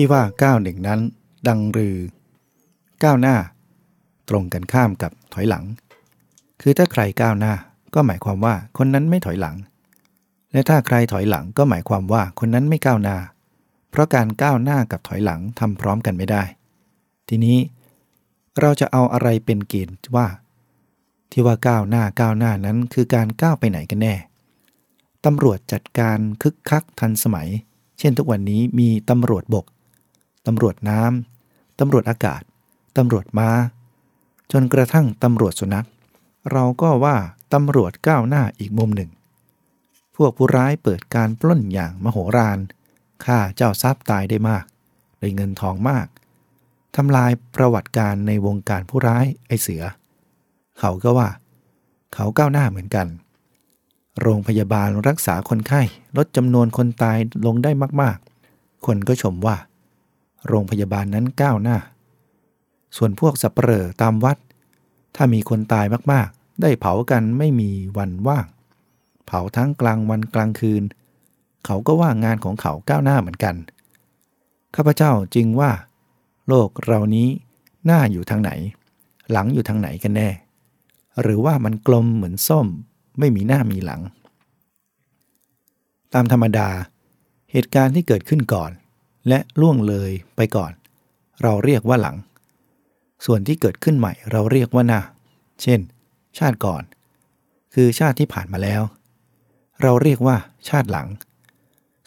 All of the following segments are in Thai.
ที่ว่าก้าวหนึ่งนั้น ดังรือ ก้าวหน้า ตรงกันข้ามกับถอยหลัง คือถ้าใครก้าวหน้าก็หมายความว่าคนนั้นไม่ถอยหลัง และถ้าใครถอยหลังก็หมายความว่าคนนั้นไม่ก้าวหน้า เพราะการก้าวหน้ากับถอยหลังทำพร้อมกันไม่ได้ ทีนี้เราจะเอาอะไรเป็นเกณฑ์ว่า ที่ว่าก้าวหน้าก้าวหน้านั้นคือการก้าวไปไหนกันแน่ตำรวจจัดการคึกคักทันสมัย เช่นทุกวันนี้มีตำรวจบก ตำรวจน้ำ ตำรวจอากาศ ตำรวจมา้า จนกระทั่งตำรวจสุนัข เราก็ว่าตำรวจก้าวหน้าอีกมุมหนึ่ง พวกผู้ร้ายเปิดการปล้นอย่างมโหฬารฆ่าเจ้าทรัพย์ตายได้มาก ได้เงินทองมาก ทำลายประวัติการในวงการผู้ร้ายไอเสือ เขาก็ว่า เขาก้าวหน้าเหมือนกัน โรงพยาบาลรักษาคนไข้ลดจำนวนคนตายลงได้มากๆ คนก็ชมว่า โรงพยาบาลนั้นก้าวหน้า ส่วนพวกสัปเหร่อตามวัด ถ้ามีคนตายมากๆ ได้เผากันไม่มีวันว่าง เผาทั้งกลางวันกลางคืน เขาก็ว่างานของเขาก้าวหน้าเหมือนกัน ข้าพเจ้าจึงว่า โลกเรานี้หน้าอยู่ทางไหน หลังอยู่ทางไหนกันแน่ หรือว่ามันกลมเหมือนส้ม ไม่มีหน้ามีหลัง ตามธรรมดา เหตุการณ์ที่เกิดขึ้นก่อน และล่วงเลยไปก่อน เราเรียกว่าหลัง ส่วนที่เกิดขึ้นใหม่เราเรียกว่าหน้า เช่น ชาติก่อน คือชาติที่ผ่านมาแล้ว เราเรียกว่าชาติหลัง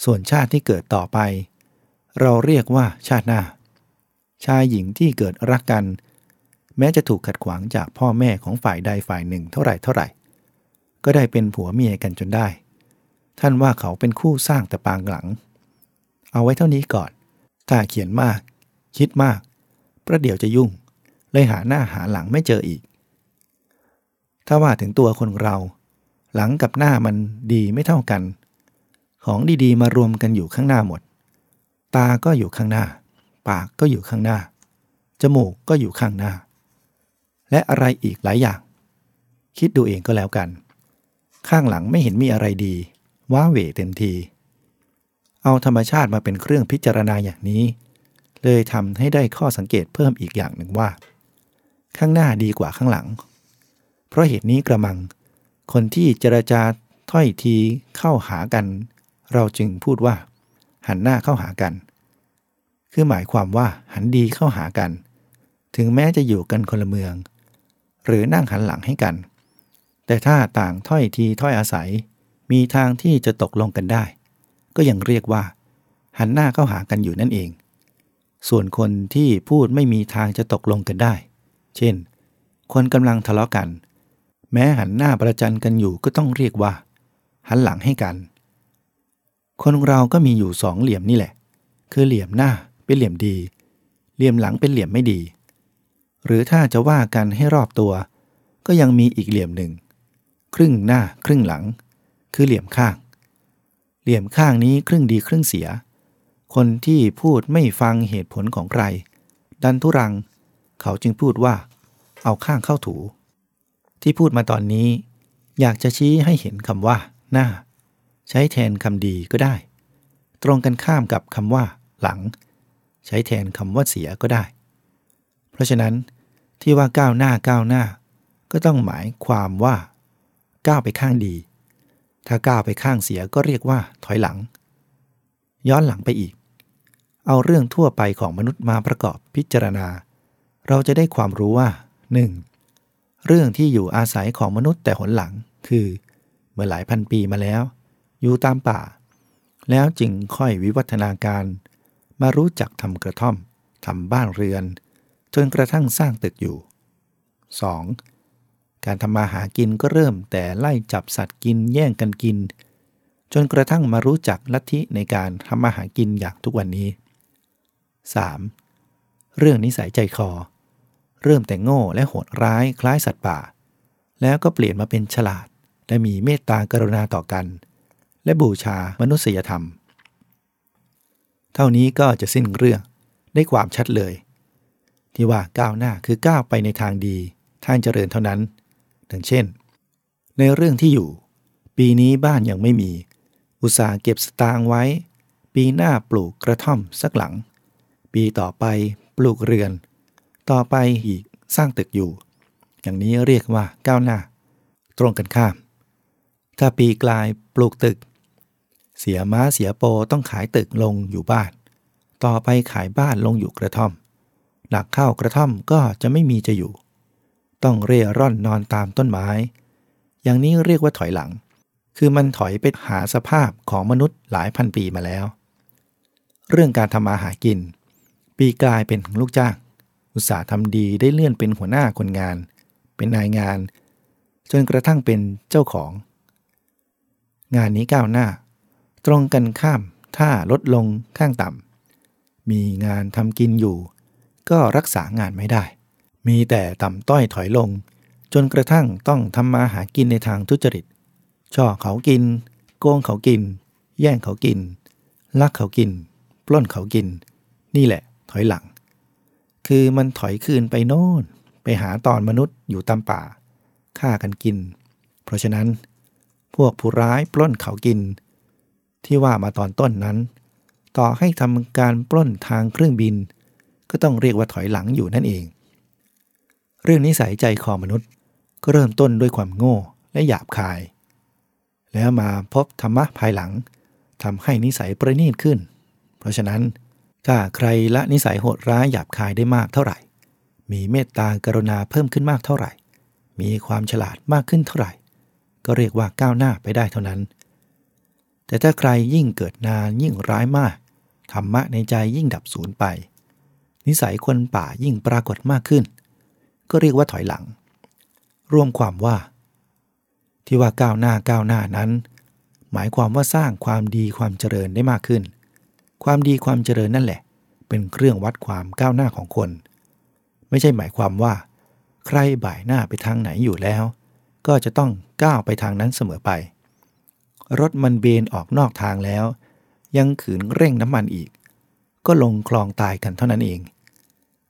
ส่วนชาติที่เกิดต่อไป เราเรียกว่าชาติหน้า ชายหญิงที่เกิดรักกัน แม้จะถูกขัดขวางจากพ่อแม่ของฝ่ายใดฝ่ายหนึ่งเท่าไหร่เท่าไหร่ ก็ได้เป็นผัวเมียกันจนได้ ท่านว่าเขาเป็นคู่สร้างแต่ปางหลังเอาไว้เท่านี้ก่อน ถ้าเขียนมาก คิดมาก ประเดี๋ยวจะยุ่ง เลยหาหน้าหาหลังไม่เจออีก ถ้าว่าถึงตัวคนเรา หลังกับหน้ามันดีไม่เท่ากัน ของดีๆ มารวมกันอยู่ข้างหน้าหมด ตาก็อยู่ข้างหน้า ปากก็อยู่ข้างหน้า จมูกก็อยู่ข้างหน้า และอะไรอีกหลายอย่าง คิดดูเองก็แล้วกัน ข้างหลังไม่เห็นมีอะไรดี ว้าเหวเต็มที เอาธรรมชาติมาเป็นเครื่องพิจารณาอย่างนี้ เลยทำให้ได้ข้อสังเกตเพิ่มอีกอย่างหนึ่งว่า ข้างหน้าดีกว่าข้างหลัง เพราะเหตุนี้กระมัง คนที่เจรจาถ้อยทีเข้าหากัน เราจึงพูดว่า หันหน้าเข้าหากัน คือหมายความว่าหันดีเข้าหากัน ถึงแม้จะอยู่กันคนละเมือง หรือนั่งหันหลังให้กัน แต่ถ้าต่างถ้อยทีถ้อยอาศัย มีทางที่จะตกลงกันได้ ก็ยังเรียกว่า หันหน้าเข้าหากันอยู่นั่นเอง ส่วนคนที่พูดไม่มีทางจะตกลงกันได้ เช่น คนกำลังทะเลาะกัน แม้หันหน้าประจันกันอยู่ก็ต้องเรียกว่า หันหลังให้กัน คนเราก็มีอยู่สองเหลี่ยมนี่แหละ คือเหลี่ยมหน้าเป็นเหลี่ยมดี เหลี่ยมหลังเป็นเหลี่ยมไม่ดี หรือถ้าจะว่ากันให้รอบตัว ก็ยังมีอีกเหลี่ยมหนึ่ง ครึ่งหน้าครึ่งหลัง คือเหลี่ยมข้าง เหลี่ยมข้างนี้ครึ่งดีครึ่งเสีย คนที่พูดไม่ฟังเหตุผลของใคร ดันทุรัง เขาจึงพูดว่า เอาข้างเข้าถู ที่พูดมาตอนนี้ อยากจะชี้ให้เห็นคำว่า หน้า ใช้แทนคำดีก็ได้ ตรงกันข้ามกับคำว่า หลัง ใช้แทนคำว่าเสียก็ได้ เพราะฉะนั้น ที่ว่าก้าวหน้าก้าวหน้า ก็ต้องหมายความว่า ก้าวไปข้างดี ถ้าก้าวไปข้างเสียก็เรียกว่าถอยหลัง ย้อนหลังไปอีก เอาเรื่องทั่วไปของมนุษย์มาประกอบพิจารณา เราจะได้ความรู้ว่า 1. เรื่องที่อยู่อาศัยของมนุษย์แต่หนหลัง คือ เมื่อหลายพันปีมาแล้ว อยู่ตามป่า แล้วจึงค่อยวิวัฒนาการ มารู้จักทำกระท่อมทำบ้านเรือน จนกระทั่งสร้างตึกอยู่ 2. การทำมาหากินก็เริ่มแต่ไล่จับสัตว์กินแย่งกันกิน จนกระทั่งมารู้จักลัทธิในการทำมาหากินอย่างทุกวันนี้ 3. เรื่องนิสัยใจคอ เริ่มแต่โง่และโหดร้ายคล้ายสัตว์ป่า แล้วก็เปลี่ยนมาเป็นฉลาด และมีเมตตากรุณาต่อกัน และบูชามนุษยธรรม เท่านี้ก็จะสิ้นเรื่องได้ความชัดเลย ที่ว่าก้าวหน้าคือก้าวไปในทางดี ทางเจริญเท่านั้น ดังเช่น ในเรื่องที่อยู่ ปีนี้บ้านยังไม่มี อุตสาห์เก็บสตางค์ไว้ ปีหน้าปลูกกระท่อมสักหลัง ปีต่อไปปลูกเรือน ต่อไปอีกสร้างตึกอยู่ อย่างนี้เรียกว่าก้าวหน้า ตรงกันข้าม ถ้าปีกลายปลูกตึก เสียม้าเสียโปต้องขายตึกลงอยู่บ้าน ต่อไปขายบ้านลงอยู่กระท่อมหนักเข้ากระท่อมก็จะไม่มีจะอยู่ ต้องเร่ร่อนนอนตามต้นไม้ อย่างนี้เรียกว่าถอยหลัง คือมันถอยไปหาสภาพของมนุษย์หลายพันปีมาแล้ว เรื่องการทำมาหากิน ปีกลายเป็นลูกจ้าง อุตสาห์ทำดีได้เลื่อนเป็นหัวหน้าคนงาน เป็นนายงาน จนกระทั่งเป็นเจ้าของ งานนี้ก้าวหน้า ตรงกันข้ามถ้าลดลงข้างต่ำมีงานทำกินอยู่ ก็รักษางานไม่ได้ มีแต่ต่ำต้อยถอยลง จนกระทั่งต้องทำมาหากินในทางทุจริต ช่อเขากิน โกงเขากิน แย่งเขากิน ลักเขากิน ปล้นเขากิน นี่แหละ ถอยหลัง คือมันถอยคืนไปโน่น ไปหาตอนมนุษย์อยู่ตามป่าฆ่ากันกิน เพราะฉะนั้น พวกผู้ร้ายปล้นเขากิน ที่ว่ามาตอนต้นนั้น ต่อให้ทำการปล้นทางเครื่องบิน ก็ต้องเรียกว่าถอยหลังอยู่นั่นเอง เรื่องนิสัยใจคอมนุษย์ ก็เริ่มต้นด้วยความโง่และหยาบคาย แล้วมาพบธรรมะภายหลังทำให้นิสัยประณีตขึ้น เพราะฉะนั้นถ้าใครละนิสัยโหดร้ายหยาบคายได้มากเท่าไหร่ มีเมตตากรุณาเพิ่มขึ้นมากเท่าไหร่ มีความฉลาดมากขึ้นเท่าไหร่ ก็เรียกว่าก้าวหน้าไปได้เท่านั้น แต่ถ้าใครยิ่งเกิดนานยิ่งร้ายมาก ธรรมะในใจยิ่งดับสูญไป นิสัยคนป่ายิ่งปรากฏมากขึ้น ก็เรียกว่าถอยหลัง รวมความว่า ที่ว่าก้าวหน้าก้าวหน้านั้น หมายความว่าสร้างความดีความเจริญได้มากขึ้น ความดีความเจริญนั่นแหละ เป็นเครื่องวัดความก้าวหน้าของคน ไม่ใช่หมายความว่า ใครบ่ายหน้าไปทางไหนอยู่แล้ว ก็จะต้องก้าวไปทางนั้นเสมอไป รถมันเบนออกนอกทางแล้ว ยังขืนเร่งน้ำมันอีก ก็ลงคลองตายกันเท่านั้นเอง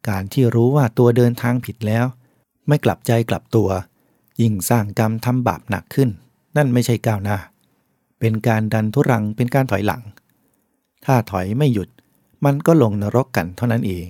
การที่รู้ว่าตัวเดินทางผิดแล้ว ไม่กลับใจกลับตัว ยิ่งสร้างกรรมทำบาปหนักขึ้น นั่นไม่ใช่ก้าวหน้า เป็นการดันทุรังเป็นการถอยหลัง ถ้าถอยไม่หยุดมันก็ลงนรกกันเท่านั้นเอง